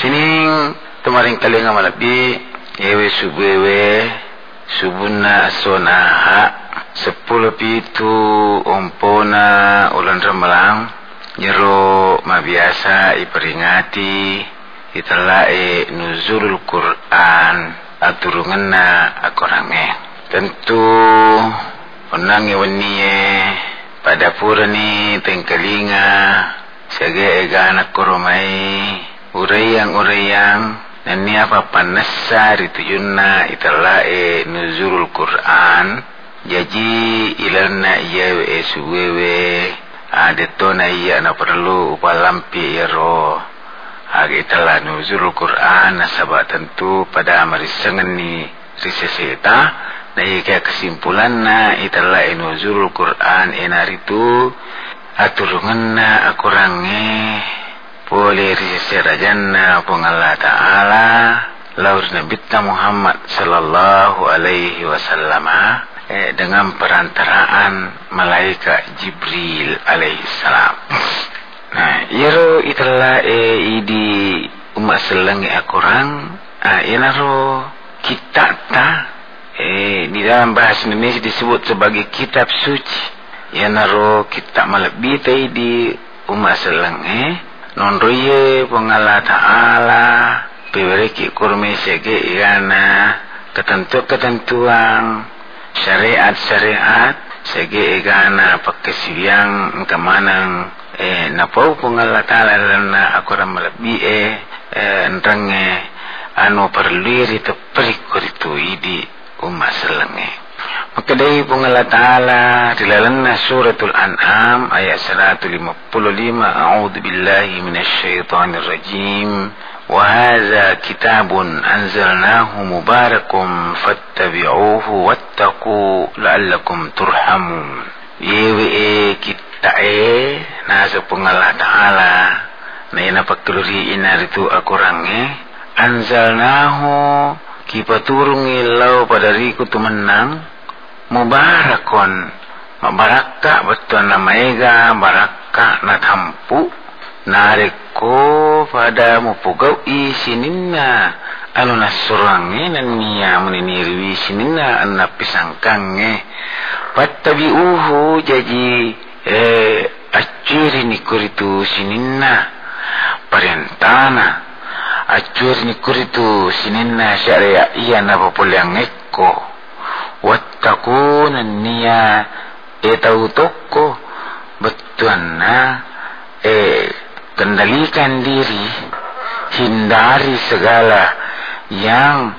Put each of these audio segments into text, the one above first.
Sining tumaring kalinga malabi ewe subewe subuna sonaha sepuluh pitu ompona ulan ramalang nyero mabiasa iperingati italae nuzulul Quran aturungan na akorange tentu onang iwaniye pada pura ni tengkalinga sege egana koromai urayang-urayang nani apa panassa rituyunna italae nuzulul Quran. Jaji ilarna iya we suwewe adetona iya na perlu upalampi iro agi itala nuzulul Quran. Nasaba tentu pada marisangan ni riseseta na iya kesimpulan na italae nuzulul Quran. Enaritu aturungan na akurange boleh riserajanna pun Allah Ta'ala laur Nabi Muhammad sallallahu alaihi wasallam eh, dengan perantaraan malaikat Jibril alaihi salam. Nah, yero itulah eh, idi umat selangi akurang ah inaro kita ta eh di dalam bahasa Indonesia disebut sebagai kitab suci. Yanaro kita malabita di umat selang eh non ruye pengala ta'ala piweriki kurmi sege igana ketentu-ketentuan syariat-syariat sege igana pakesiang kemanang. Eh napau pengala ta'ala lana akura melebi eh entrange anu perluiri teperik kuritu idi umat selenge Maka dari pun Allah Ta'ala Dilalana suratul an'am Ayat 155 A'udhu billahi minasyaitanir rajim Wahaza kitabun anzalnahu mubarakum Fattabi'uhu wattaku La'allakum turhamun. Yewe kita e Nasa pun Allah Ta'ala. Na ina pakuluri inaritu akurange. Anzalnahu Kipaturungi lau pada riku tu mubarakon mabaraka betul nama ega baraka na tampu. Nareko pada mupugau i sininna anu nasurange nan niya muninirwi sininna anna pisangkange. Pattabi uhu jaji eh acuri ni kuritu sininna parentana acuri ni kuritu sininna syariah iya na populyang ekko wattakuna niya. E tautukko betuan na e kendalikan diri. Hindari segala yang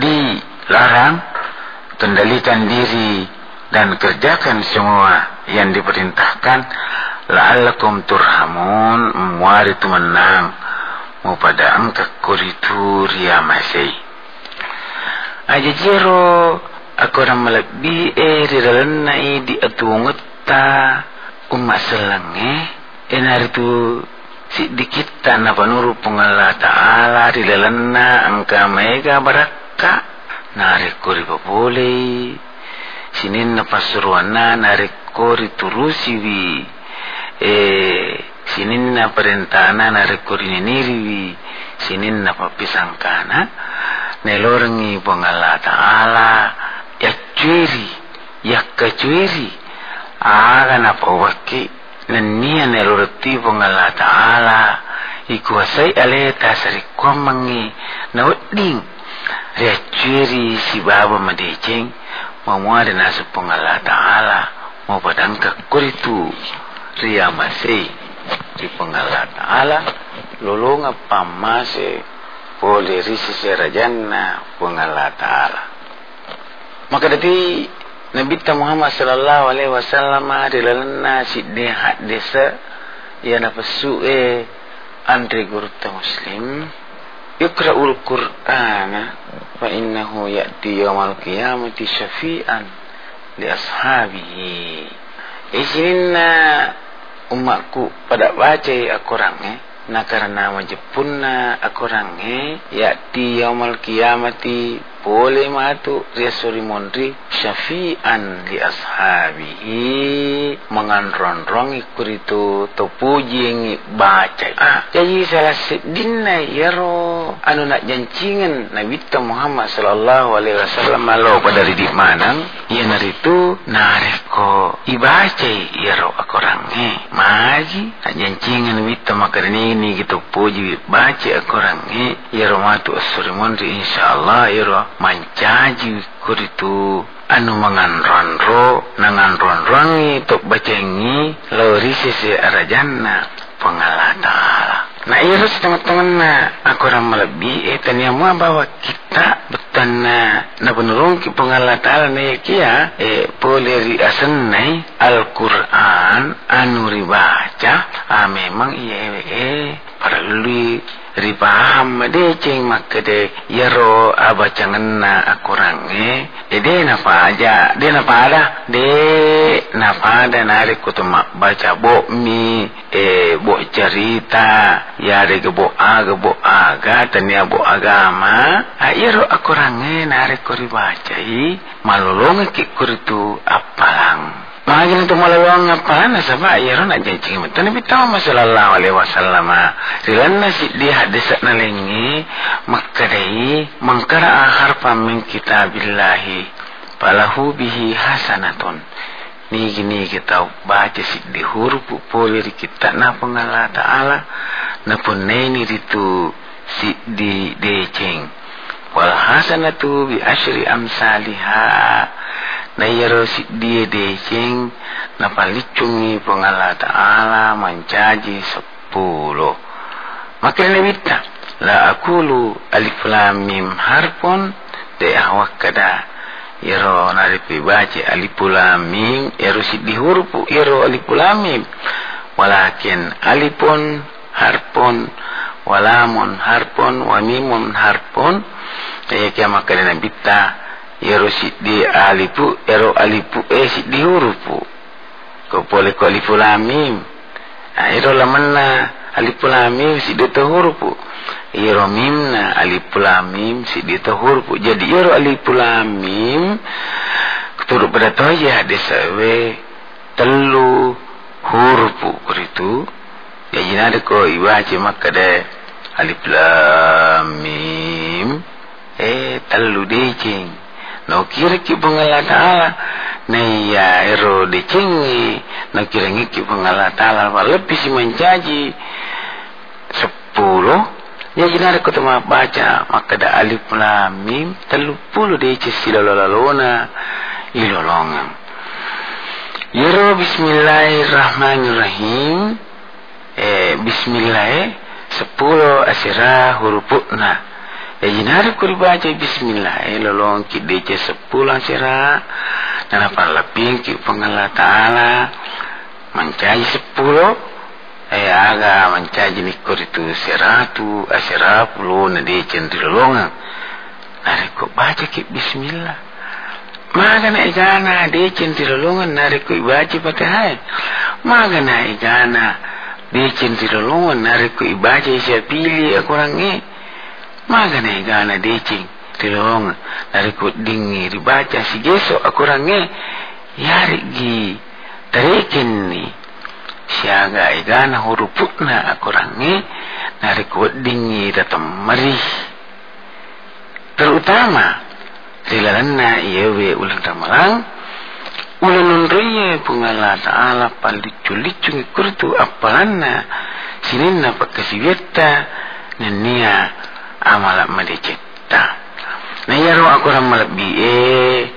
dilarang. Kendalikan diri dan kerjakan semua yang diperintahkan. La'allakum turhamun. Muari tu menang. Mu pada angka kuritu ria masih aku orang melebih eh di dalam nai di atungut ta umat selang eh. Enar itu si dikit tanah panuru pengala taala di dalam na angka mega baraka narik boleh. Sinin na pasuruana narik wi eh sinin na perintana narik wi sinin na papisangkana nelorengi pengala taala ya cuiri ya kecuiri aga na pawaki nania nelurti pengala taala. Ikuasai aleta sari kwamangi na uding ya si baba madeceng mamuada nasu pengala taala. Mau padangka kuritu ria masih di pengala taala. Lolonga pamase boleh risi serajanna pengala taala maka dati Nabi Muhammad sallallahu alaihi wasallam adalah sidde hadisa ya nafasu e andre gurta muslim ikra'ul qur'ana fa innahu ya'ti yawmal qiyamati syafi'an li ashabihi. Isinna umatku pada baca Al-Quran eh na karena majepunna Al-Quran eh ya'ti yawmal qiyamati pole matu riasuri mondri syafi'an li ashabihi menganron-rongi kuritu to puji baca. Ah, jadi salah sedina yaro anu nak jancingan Nabi Muhammad sallallahu alaihi wasallam lo pada di manang ia naritu nareko ibaca yaro akorang eh maji nak jancingan Nabi makarni ini gitu puji baca akorang eh yaro matu asuri mondri insyaallah yaro mancaji kuritu anu manganronro nanganronrongi tok bacengi lori sisi arajanna pengala ta'ala na iros teman-teman na aku ram melebi eh tanya bawa kita betan na na penurung ki pengala ta'ala na kia eh poleri asen nai Al-Quran anu ribaca. Ah memang iya eh para lui ripaham de cing makade yaro abacangan na akurang e de na paja de na pada de na pada nari kutuma baca bo mi e bo cerita ya de bo aga bo aga tania bo agama. A yaro akurang e nari kuri baca i malolong ki kuritu apalang Magin itu malalong apa? Na sabah ya aja cing mata nabi tahu masallallahu alaihi wasallam rilan nasi di hadis na lengi makkadai mangkara harfa min kitabillahi falahu bihi hasanatun. Ni gini kita baca si di huruf polir kita na pengala taala na pun ni itu si di deceng. Wal hasanatu bi asyri amsalihah na yaro si dia decing na palicungi pengala ta'ala mancaji sepuluh. Makin lebita la akulu alif lam mim harpun de awak kada. Yaro naripi baca alif lam mim yaro si di huruf yaro alif lam mim. Walakin alifun harpun walamun harpun wa mimun harpun ya kiamat kada nabita Ero si di alipu, ero alipu e si di hurupu. Ko pole ko alifu lamim. Ha, ero lamana alifu lamim si di hurupu. Ero mimna alifu lamim si di hurupu. Jadi ero alifu lamim keturut pada toya desawe telu hurupu kuritu. Ya jinade ko iwace makade alif lam mim eh telu decing no kira ki pengala taala na ya ero de cengi no kira ki pengala taala wa lebih si mencaji sepuluh ya jinar ko tama baca. Maka da alif lam mim. Telu puluh de ci silalalona ilolongan. Yero bismillahirrahmanirrahim. Eh bismillah sepuluh asira hurufna e kul baca bismillah. E lolong ki dece sepuluh sira. Dan apa laping ki pengala taala. Mencari sepuluh. E aga mencari ni itu seratu asira puluh na dece di lolongan nari ko baca ki bismillah. Magana ijana dece di lolongan nari ko baca patahai magana ijana dece di lolongan nari ko baca siya pilih akurang ni magana igana decing tilong dari ku dingi dibaca si geso akurange yari gi. Tarekin ni. Siaga igana huruputna akurange dari ku dingi datam mari terutama dilalanna iyewe ulang tamalang. Ulang nunriye pungala ta'ala palicu-licu kurtu apalanna. Sininna pakasiweta nenia amalak madicipta. Na yaro aku ramal biye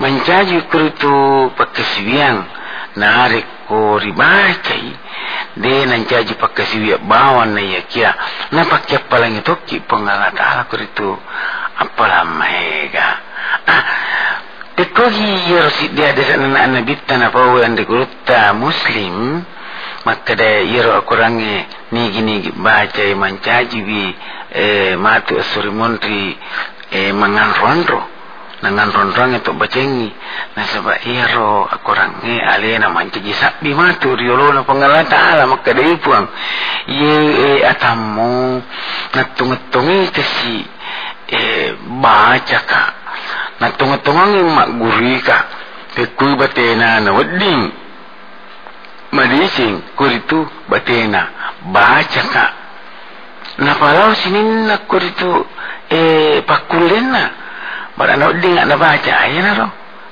mencaji kerutu pakasiwiang narik ko ribacai de nan caji pakasiwi bawan na yakia na pakya palang itu ki pengalat ala kerutu. Apalah mega ah Dekogi yaro si dia ada sana na nabita na pawe ande kuruta muslim maka da yaro akurange nigi nigi baca mancaji bi e matu asuri montri e mangan rondro nangan rondrong itu bacengi na saba iro akurang nge alena mancaji sabi matu riolo na pengalata ala maka dari puang ye e atamu natung-tung itu si e baca ka na tunga-tungangi mak gurika pekui batena na wedding madising kuritu batena. Baca ka na palau sinin na kuritu eh pakulena barana wedding na baca ayana ro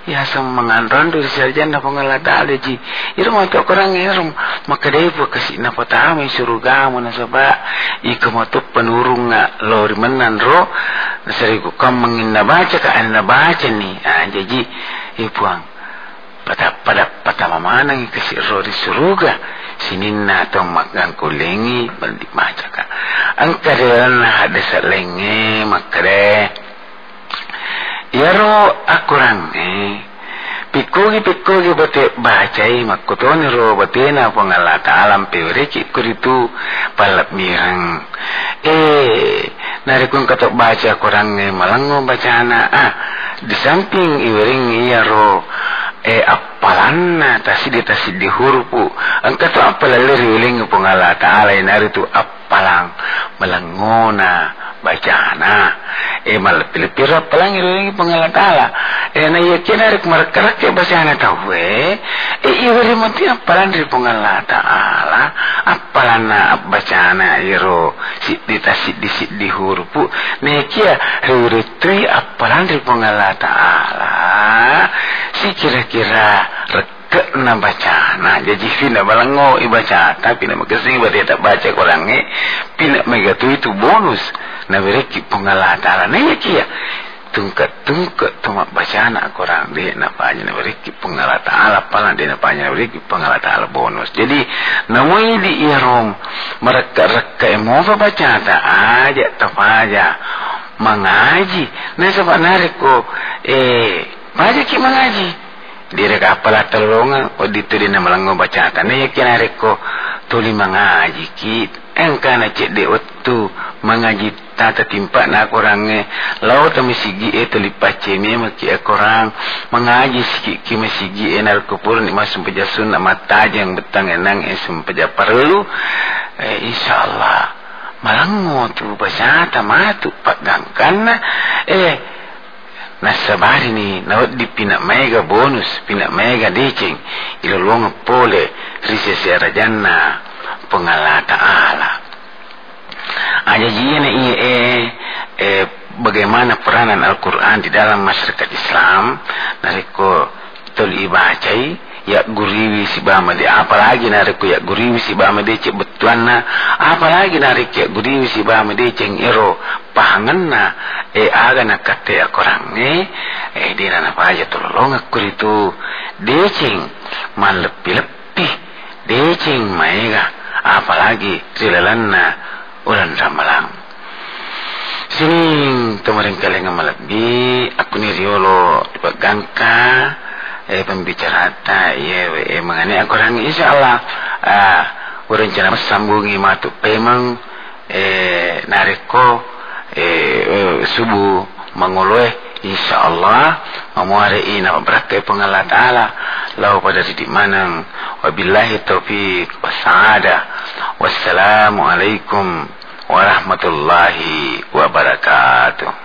ya sam mangandron dari sarjan na pangalata ada ji. Iro mo to korang iro makadai po kasi na pata may suruga mo na saba iko mo to panurung nga lori manan ro nasari ko kam mangin na baca ka an na baca ni. Ah jaji ipuang pada pada pada mamanang kasi ro di suruga sinin na to magang kulengi balik baca ka ang kaderan na hada sa lenge makare Yaro akurang eh. Pikugi pikugi bate bacai makutoni ro bate na pangalata alam pewereki kuritu palap mirang. Eh, narikun katok baca kurang eh malango bacana ah di samping iwering iya ro eh apalanna tasidi tasidi hurupu ang kato apalaleri uling pangalata alay naritu apalang malangona bacana. E mal pilipira palang iringi pangalatala e na yakin arik markarak ke bacana tahu e e iwari mati apalan ri pangalatala apalan na bacana iro? Siddi ta siddi siddi hurupu ne kia riwritri apalan ri pangalatala si kira-kira ke na baca. Na jadi fina balango ibaca tapi na makasih berarti tak baca korangnya pina megatu itu bonus. Na bereki pengalatala na ya kia tungkat tungkat tumak baca anak korang dia na panya na bereki pengalatala pala dia na panya na bereki pengalatala bonus. Jadi namai di irom mereka reka emofa baca ta aja tapaja mengaji. Na sebab nariko eh baca ki mengaji. Dire ka apala talonga o dito din na malango bacata na yakin ko tuli mangaji ki engka na cek de ottu mangaji tata timpa na korang e lau ta misigi e tuli pace me maki korang mangaji siki ki misigi e nar kupur ni masum pejasun na mata jang betang enang e sum peja perlu e insyaallah malango tu. Bacata matu pagangkan na nasabari ni nawad di pinak mega bonus pinak mega decing ilolong pole risa siara janna pengala ta'ala aja jiyana iya eh, eh bagaimana peranan Al-Quran di dalam masyarakat Islam? Nariko tol ibacai ya guriwi si bama de apalagi narik ya guriwi si bama de cek betuanna apalagi narik ya guriwi si bama de ceng ero? Pahanganna e aga na kate akorang ne e dina na paja tolong akuritu de ceng man lepi lepi de ceng maega apalagi silalanna ulan ramalang. Sing kemarin kalian ngamalagi aku ni riolo di gangka eh pembicara ta ye eh mengenai Al-Quran insyaallah ah berencana sambungi matu pemang eh nariko eh subuh mangolwe insyaallah. Mamuari ina berkat pengalat taala. Lau pada di mana wabillahi wassaada wassalamu alaikum warahmatullahi wabarakatuh